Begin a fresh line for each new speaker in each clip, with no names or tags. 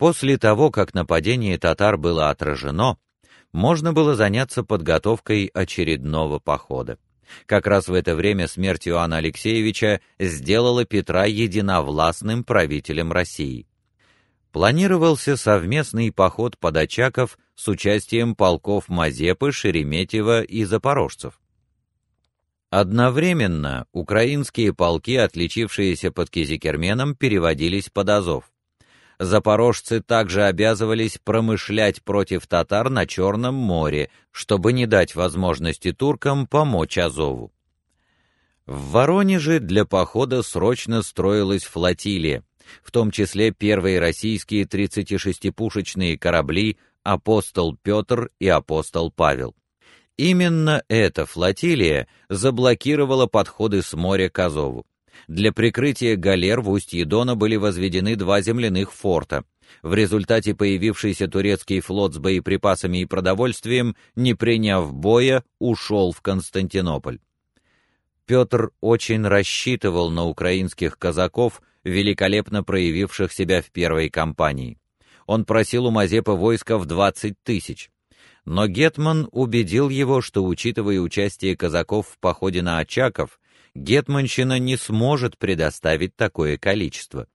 После того, как нападение татар было отражено, можно было заняться подготовкой очередного похода. Как раз в это время смерть Иоанна Алексеевича сделала Петра единовластным правителем России. Планировался совместный поход под Очаков с участием полков Мазепы, Шереметьева и запорожцев. Одновременно украинские полки, отличившиеся под Кизикерменом, переводились под Азов. Запорожцы также обязывались промышлять против татар на Черном море, чтобы не дать возможности туркам помочь Азову. В Воронеже для похода срочно строилась флотилия, в том числе первые российские 36-пушечные корабли «Апостол Петр» и «Апостол Павел». Именно эта флотилия заблокировала подходы с моря к Азову. Для прикрытия галер в устье Дона были возведены два земляных форта. В результате появившийся турецкий флот с боеприпасами и продовольствием, не приняв боя, ушел в Константинополь. Петр очень рассчитывал на украинских казаков, великолепно проявивших себя в первой кампании. Он просил у Мазепа войска в 20 тысяч но гетман убедил его, что учитывая участие казаков в походе на Очаков, гетманщина не сможет предоставить такое количество.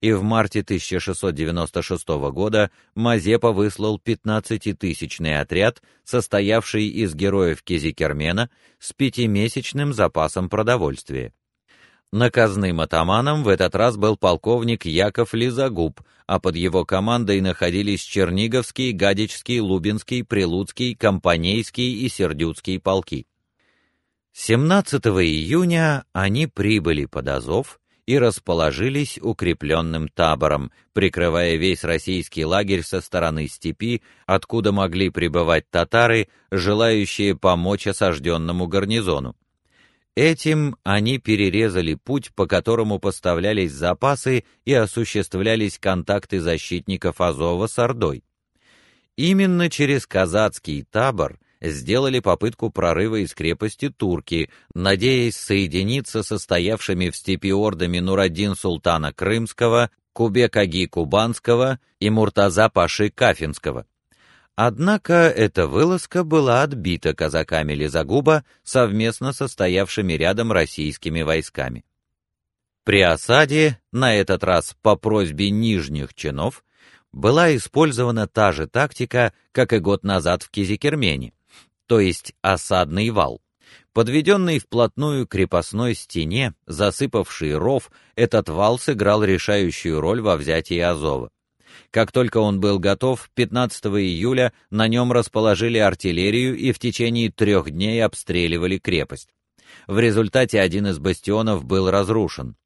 И в марте 1696 года Мазепа выслал 15-тысячный отряд, состоявший из героев Кизикермена, с пятимесячным запасом продовольствия. Наказным атаманом в этот раз был полковник Яков Лизагуб, а под его командой находились Черниговский, Гадичский, Лубинский, Прилуцкий, Компанейский и Сердюцкий полки. 17 июня они прибыли под Азов и расположились укрепленным табором, прикрывая весь российский лагерь со стороны степи, откуда могли прибывать татары, желающие помочь осажденному гарнизону. Этим они перерезали путь, по которому поставлялись запасы и осуществлялись контакты защитников Азова с Ордой. Именно через казацкий табор сделали попытку прорыва из крепости турки, надеясь соединиться со стоявшими в степи ордами Нураддин султана Крымского, Кубек-аги Кубанского и Муртаза Паши Кафинского. Однако эта вылазка была отбита казаками Лизагуба, совместно состоявшими рядом российскими войсками. При осаде, на этот раз по просьбе нижних чинов, была использована та же тактика, как и год назад в Кизикермене, то есть осадный вал. Подведенный вплотную к крепостной стене, засыпавший ров, этот вал сыграл решающую роль во взятии Азова. Как только он был готов, 15 июля на нем расположили артиллерию и в течение трех дней обстреливали крепость. В результате один из бастионов был разрушен.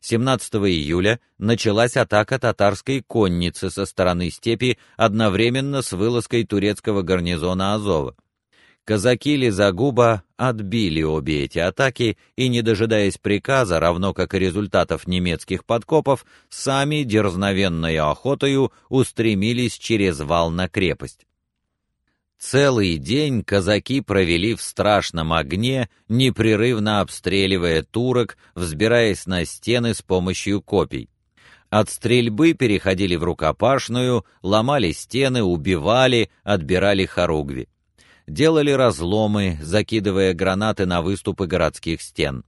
17 июля началась атака татарской конницы со стороны степи одновременно с вылазкой турецкого гарнизона Азова. Казаки Лизагуба отбили обе эти атаки и, не дожидаясь приказа, равно как и результатов немецких подкопов, сами дерзновенной охотою устремились через вал на крепость. Целый день казаки провели в страшном огне, непрерывно обстреливая турок, взбираясь на стены с помощью копий. От стрельбы переходили в рукопашную, ломали стены, убивали, отбирали хоругви делали разломы, закидывая гранаты на выступы городских стен.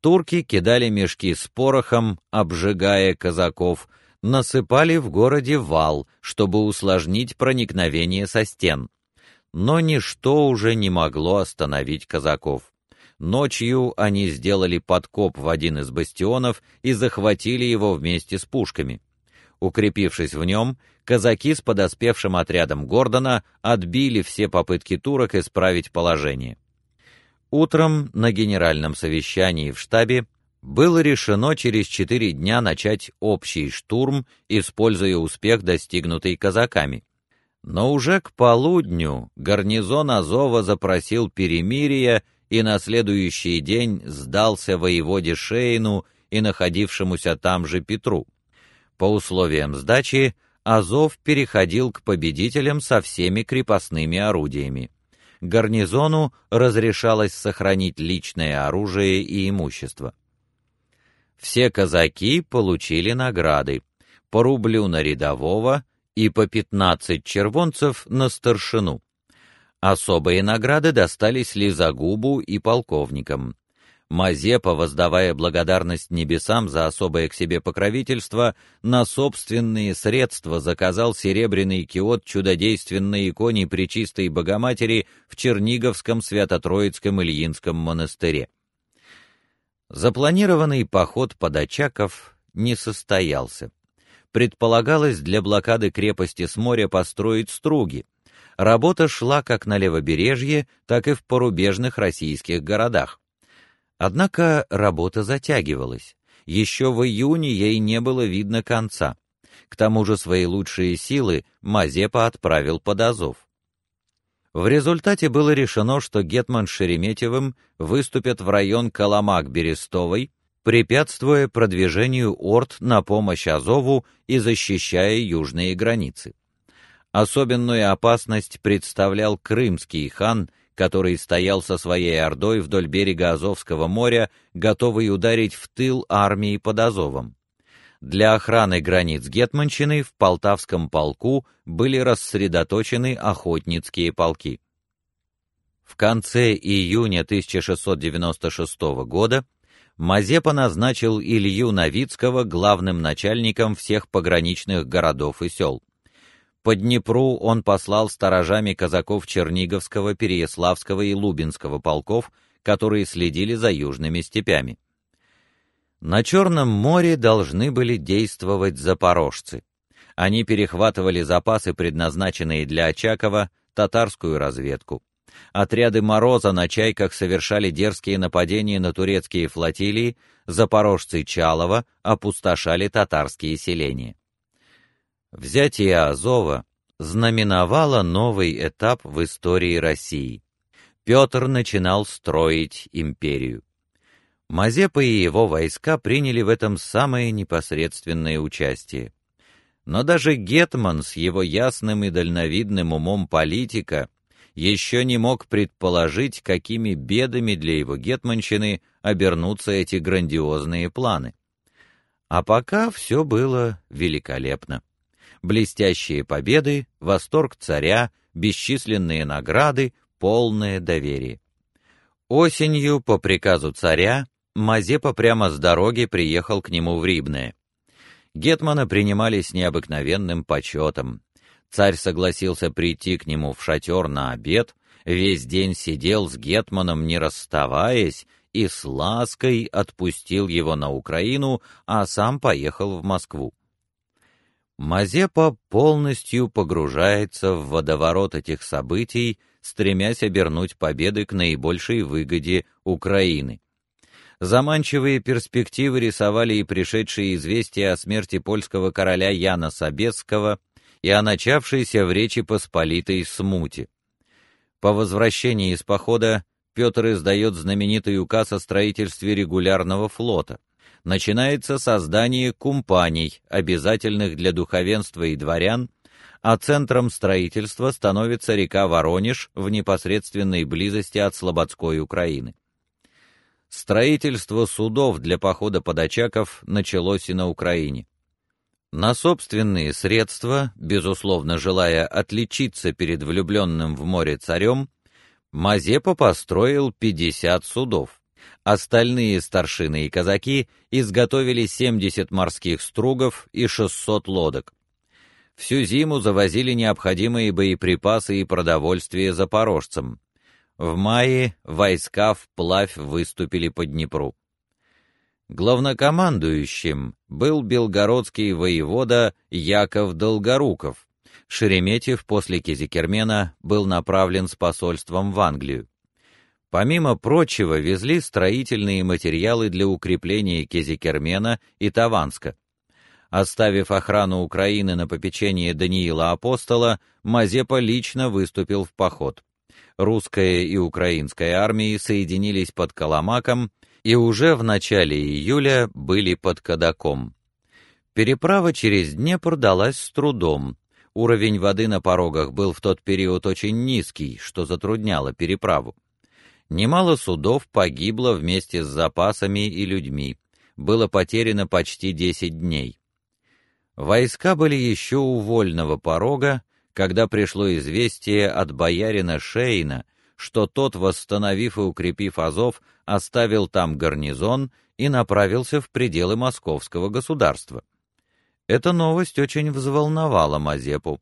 Турки кидали мешки с порохом, обжигая казаков, насыпали в городе вал, чтобы усложнить проникновение со стен. Но ничто уже не могло остановить казаков. Ночью они сделали подкоп в один из бастионов и захватили его вместе с пушками. Укрепившись в нем, казаки с подоспевшим отрядом Гордона отбили все попытки турок исправить положение. Утром на генеральном совещании в штабе было решено через четыре дня начать общий штурм, используя успех, достигнутый казаками. Но уже к полудню гарнизон Азова запросил перемирия и на следующий день сдался воеводе Шейну и находившемуся там же Петру. По условиям сдачи Азов переходил к победителям со всеми крепостными орудиями. Гарнизону разрешалось сохранить личное оружие и имущество. Все казаки получили награды. по рублю на рядового и по 15 червонцев на старшину. Особые награды достались Лизагубу и полковникам. Мазепа, воздавая благодарность небесам за особое к себе покровительство, на собственные средства заказал серебряный киот чудодейственной иконе Пречистой Богоматери в Черниговском Свято-Троицком Ильинском монастыре. Запланированный поход под Очаков не состоялся. Предполагалось для блокады крепости с моря построить струги. Работа шла как на левобережье, так и в порубежных российских городах. Однако работа затягивалась. Еще в июне ей не было видно конца. К тому же свои лучшие силы Мазепа отправил под Азов. В результате было решено, что гетман Шереметьевым выступят в район Коломак-Берестовой, препятствуя продвижению орд на помощь Азову и защищая южные границы. Особенную опасность представлял крымский хан который стоял со своей ордой вдоль берега Азовского моря, готовый ударить в тыл армии под Азовом. Для охраны границ гетманщины в Полтавском полку были рассредоточены охотницкие полки. В конце июня 1696 года Мазепа назначил Илью Новицкого главным начальником всех пограничных городов и сел. По Днепру он послал сторожами казаков Черниговского, Переяславского и Лубинского полков, которые следили за южными степями. На Черном море должны были действовать запорожцы. Они перехватывали запасы, предназначенные для Очакова, татарскую разведку. Отряды Мороза на чайках совершали дерзкие нападения на турецкие флотилии, запорожцы Чалова опустошали татарские селения. Взятие Азова знаменовало новый этап в истории России. Петр начинал строить империю. Мазепа и его войска приняли в этом самое непосредственное участие. Но даже гетман с его ясным и дальновидным умом политика еще не мог предположить, какими бедами для его гетманщины обернутся эти грандиозные планы. А пока все было великолепно блестящие победы, восторг царя, бесчисленные награды, полное доверие. Осенью по приказу царя Мазепа прямо с дороги приехал к нему в Рибное. Гетмана принимали с необыкновенным почетом. Царь согласился прийти к нему в шатер на обед, весь день сидел с гетманом, не расставаясь, и с лаской отпустил его на Украину, а сам поехал в Москву. Мазепа полностью погружается в водоворот этих событий, стремясь обернуть победы к наибольшей выгоде Украины. Заманчивые перспективы рисовали и пришедшие известия о смерти польского короля Яна Собесского и о начавшейся в Речи Посполитой смуте. По возвращении из похода Петр издает знаменитый указ о строительстве регулярного флота начинается создание кумпаний, обязательных для духовенства и дворян, а центром строительства становится река Воронеж в непосредственной близости от Слободской Украины. Строительство судов для похода подачаков началось и на Украине. На собственные средства, безусловно желая отличиться перед влюбленным в море царем, Мазепа построил 50 судов. Остальные старшины и казаки изготовили 70 морских стругов и 600 лодок. Всю зиму завозили необходимые боеприпасы и продовольствие запорожцам. В мае войска вплавь выступили по Днепру. Главнокомандующим был белгородский воевода Яков Долгоруков. Шереметьев после Кизикермена был направлен с посольством в Англию. Помимо прочего, везли строительные материалы для укрепления Кезикермена и Таванска. Оставив охрану Украины на попечение Даниила Апостола, Мазепа лично выступил в поход. Русская и украинская армии соединились под Коломаком и уже в начале июля были под Кадаком. Переправа через Днепр далась с трудом. Уровень воды на порогах был в тот период очень низкий, что затрудняло переправу. Немало судов погибло вместе с запасами и людьми. Было потеряно почти 10 дней. Войска были еще у вольного порога, когда пришло известие от боярина Шейна, что тот, восстановив и укрепив Азов, оставил там гарнизон и направился в пределы московского государства. Эта новость очень взволновала Мазепу.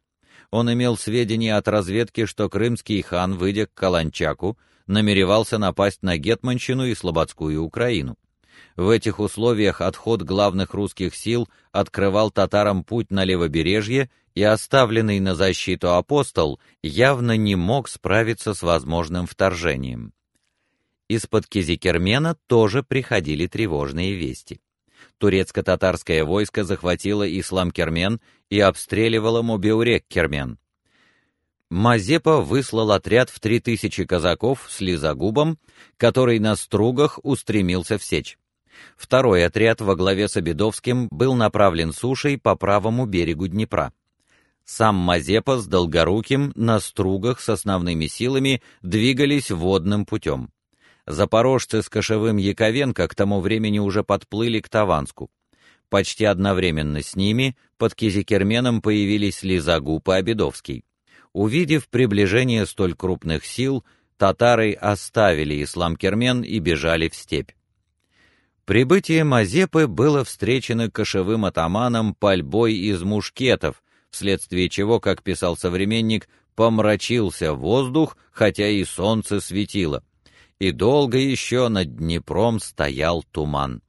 Он имел сведения от разведки, что крымский хан, выйдя к Каланчаку, намеревался напасть на Гетманщину и Слободскую Украину. В этих условиях отход главных русских сил открывал татарам путь на левобережье, и оставленный на защиту апостол явно не мог справиться с возможным вторжением. Из-под Кизикермена тоже приходили тревожные вести. Турецко-татарское войско захватило Ислам-Кермен и обстреливало Мобиурек-Кермен. Мазепа выслал отряд в три тысячи казаков с Лизагубом, который на стругах устремился в сечь. Второй отряд во главе с Обедовским был направлен сушей по правому берегу Днепра. Сам Мазепа с Долгоруким на стругах с основными силами двигались водным путем. Запорожцы с Кошевым Яковенко к тому времени уже подплыли к Таванску. Почти одновременно с ними под Кизикерменом появились Лизагуб и Обедовский. Увидев приближение столь крупных сил, татары оставили Ислам-Кермен и бежали в степь. Прибытие Мазепы было встречено кошевым атаманом пальбой из мушкетов, вследствие чего, как писал современник, помрачился воздух, хотя и солнце светило, и долго еще над Днепром стоял туман.